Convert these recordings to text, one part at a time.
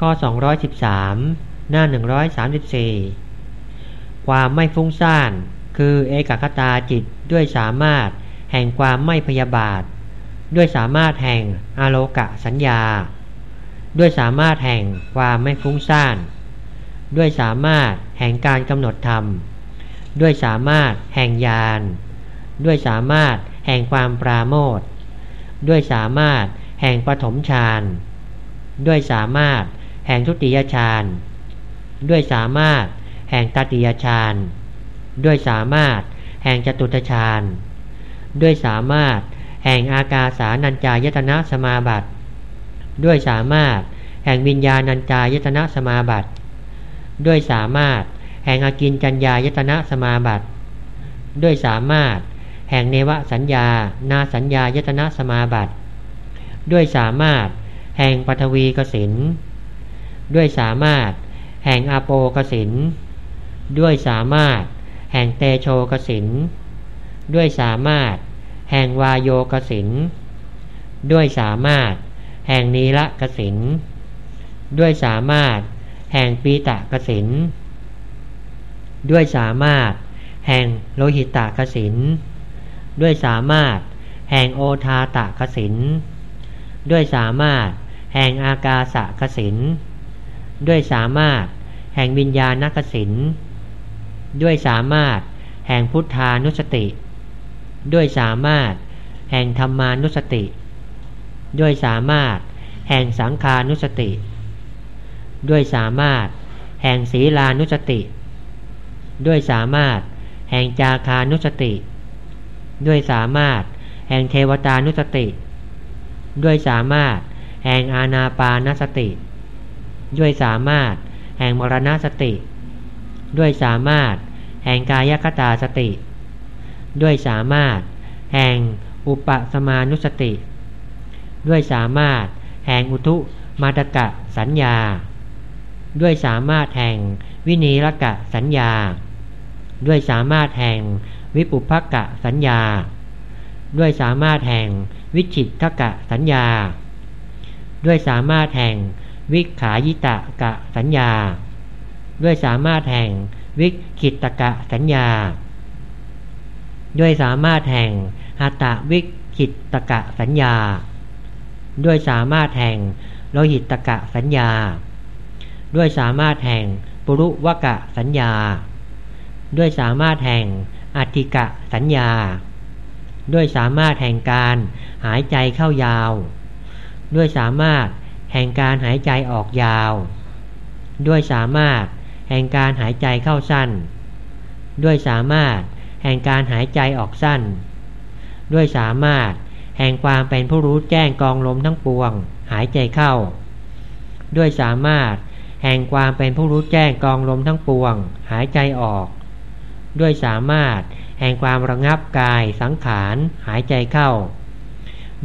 ข้อ 213 หน้า 134 ความไม่ฟุ้งซ่าน คือเอกคตาจิตด้วยสามารถแห่งความไม่พยาบาท ด้วยสามารถแห่งอโลกะสัญญา ด้วยสามารถแห่งความไม่ฟุ้งซ่าน ด้วยสามารถแห่งการกำหนดธรรม ด้วยสามารถแห่งญาณ ด้วยสามารถแห่งความปราโมทด้วยสามารถแห่งปฐมฌาน ด้วยสามารถ แห่งทุติยฌานด้วยสามารถแห่งตติยฌานด้วยสามารถแห่งจตุตฌานด้วยสามารถแห่งอากาสานัญจายตนะสมาบัติ ด้วยสามารถแห่งวิญญาณัญจายตนะสมาบัติ ด้วยสามารถแห่งอากินจัญญายตนะสมาบัติ ด้วยสามารถแห่งเนวสัญญา นาสัญญายตนะสมาบัติ ด้วยสามารถแห่งปฐวีกสิน ด้วยสามารถ แห่งอาโปกสินด้วยสามารถ แห่งเตโชกสินด้วยสามารถ แห่งวายโยกสินด้วยสามารถ แห่งนีละกสินด้วยสามารถ แห่งปีตะกสินด้วยสามารถ แห่งโลหิตะกสินด้วยสามารถ แห่งโอทาตะกสินด้วยสามารถ แห่งอากาสะกสิน ด้วยสามารถแห่งวิญญาณนักสินด้วยสามารถแห่งพุทธานุสติ ด้วยสามารถแห่งธรรมานุสติ ด้วยสามารถแห่งสังขานุสติ ด้วยสามารถแห่งศีลานุสติ ด้วยสามารถแห่งจาคานุสติ ด้วยสามารถแห่งเทวตานุสติ ด้วยสามารถแห่งอาณาปานสติ ด้วยสามารถ แห่งมรณสติ ด้วยสามารถ แห่งกายคตาสติ ด้วยสามารถ แห่งอุปสมานุสติ ด้วยสามารถ แห่งอุทุมาตกะสัญญา ด้วยสามารถแห่งวินีรกะสัญญา ด้วยสามารถแห่งวิปุพกะสัญญา ด้วยสามารถแห่งวิจิตทกะสัญญา ด้วยสามารถแห่ง วิขายิตะกะสัญญา ด้วยสามารถแห่งวิคิตกะสัญญา ด้วยสามารถแห่งหัตะวิคิตกะสัญญา ด้วยสามารถแห่งโลหิตกะสัญญา ด้วยสามารถแห่งปุรุวกะสัญญา ด้วยสามารถแห่งอธิกะสัญญา ด้วยสามารถแห่งการหายใจเข้ายาว ด้วยสามารถ แห่งการหายใจออกยาว ด้วยสามารถแห่งการหายใจเข้าสั้น ด้วยสามารถแห่งการหายใจออกสั้น ด้วยสามารถแห่งความเป็นผู้รู้แจ้งกองลมทั้งปวง หายใจเข้า ด้วยสามารถแห่งความเป็นผู้รู้แจ้งกองลมทั้งปวง หายใจออก ด้วยสามารถแห่งความระงับกายสังขารหายใจเข้า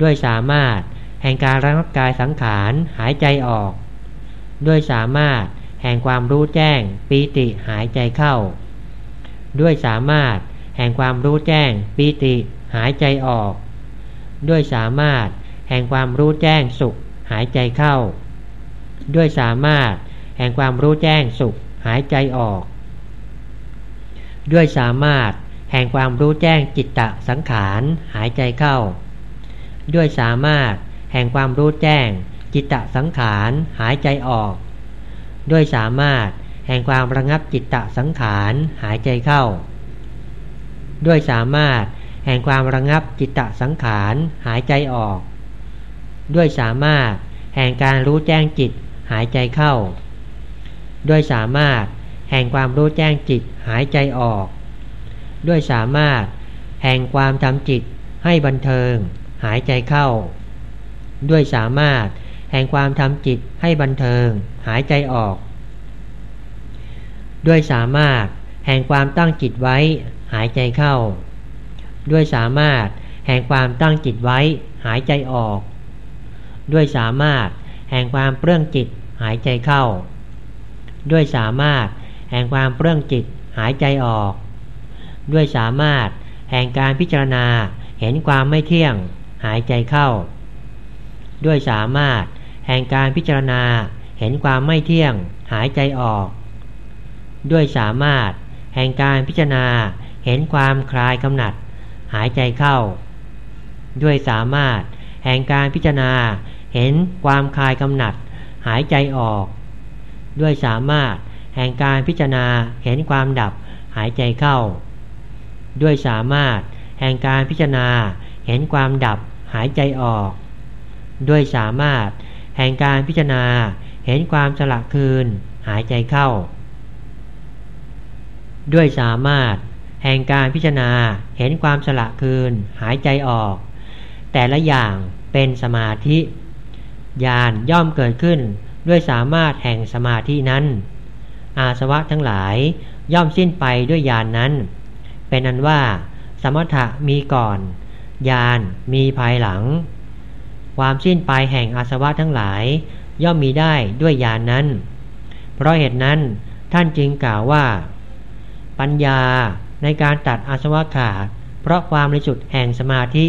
ด้วยสามารถ แห่งการระงับกายสังขารหายใจออก ด้วยสามารถแห่งความรู้แจ้งปีติหายใจเข้า ด้วยสามารถแห่งความรู้แจ้งปีติหายใจออก ด้วยสามารถแห่งความรู้แจ้งสุขหายใจเข้า ด้วยสามารถแห่งความรู้แจ้งสุขหายใจออก ด้วยสามารถแห่งความรู้แจ้งจิตตะสังขารหายใจเข้า ด้วยสามารถ แห่งความรู้แจ้ง จิตตสังขารหายใจออก ด้วยสามารถแห่งความระงับจิตตสังขารหายใจเข้า ด้วยสามารถแห่งความระงับจิตตสังขารหายใจออก ด้วยสามารถแห่งการรู้แจ้งจิตหายใจเข้า ด้วยสามารถแห่งความรู้แจ้งจิตหายใจออก ด้วยสามารถแห่งความทำจิตให้บันเทิงหายใจเข้า ด้วยสามารถ แห่งความทำจิตให้บันเทิง หายใจออก ด้วยสามารถ แห่งความตั้งจิตไว้ หายใจเข้า ด้วยสามารถ แห่งความตั้งจิตไว้ หายใจออก ด้วยสามารถ แห่งความเปลื้องจิต หายใจเข้า ด้วยสามารถ แห่งความเปลื้องจิต หายใจออก ด้วยสามารถ แห่งการพิจารณาเห็นความไม่เที่ยง หายใจเข้า ด้วยสามารถแห่งการพิจารณาเห็นความไม่เที่ยงหายใจออก ด้วยสามารถแห่งการพิจารณาเห็นความคลายกำหนัด หายใจเข้า ด้วยสามารถแห่งการพิจารณาเห็นความคลายกำหนัด หายใจออก ด้วยสามารถแห่งการพิจารณาเห็นความดับหายใจเข้า ด้วยสามารถแห่งการพิจารณาเห็นความดับหายใจออก ด้วยสามารถ แห่งการพิจารณาเห็นความสละคืน หายใจเข้า ด้วยสามารถ แห่งการพิจารณาเห็นความสละคืน หายใจออก แต่ละอย่างเป็นสมาธิญาณย่อมเกิดขึ้นด้วยสามารถแห่งสมาธินั้น อาสวะทั้งหลายย่อมสิ้นไปด้วยญาณนนั้น เป็นอันว่า สมถะมีก่อนญาณมีภายหลัง ความสิ้นไปแห่งอาสวะทั้งหลาย ย่อมมีได้ด้วยญาณนนั้น เพราะเหตุนั้นท่านจึงกล่าวว่า ปัญญาในการตัดอาสวะขาด เพราะความบริสุทธิ์แห่งสมาธิ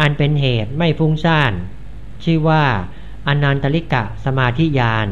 อันเป็นเหตุไม่ฟุ้งซ่าน ชื่อว่าอนันตลิกะสมาธิญาณ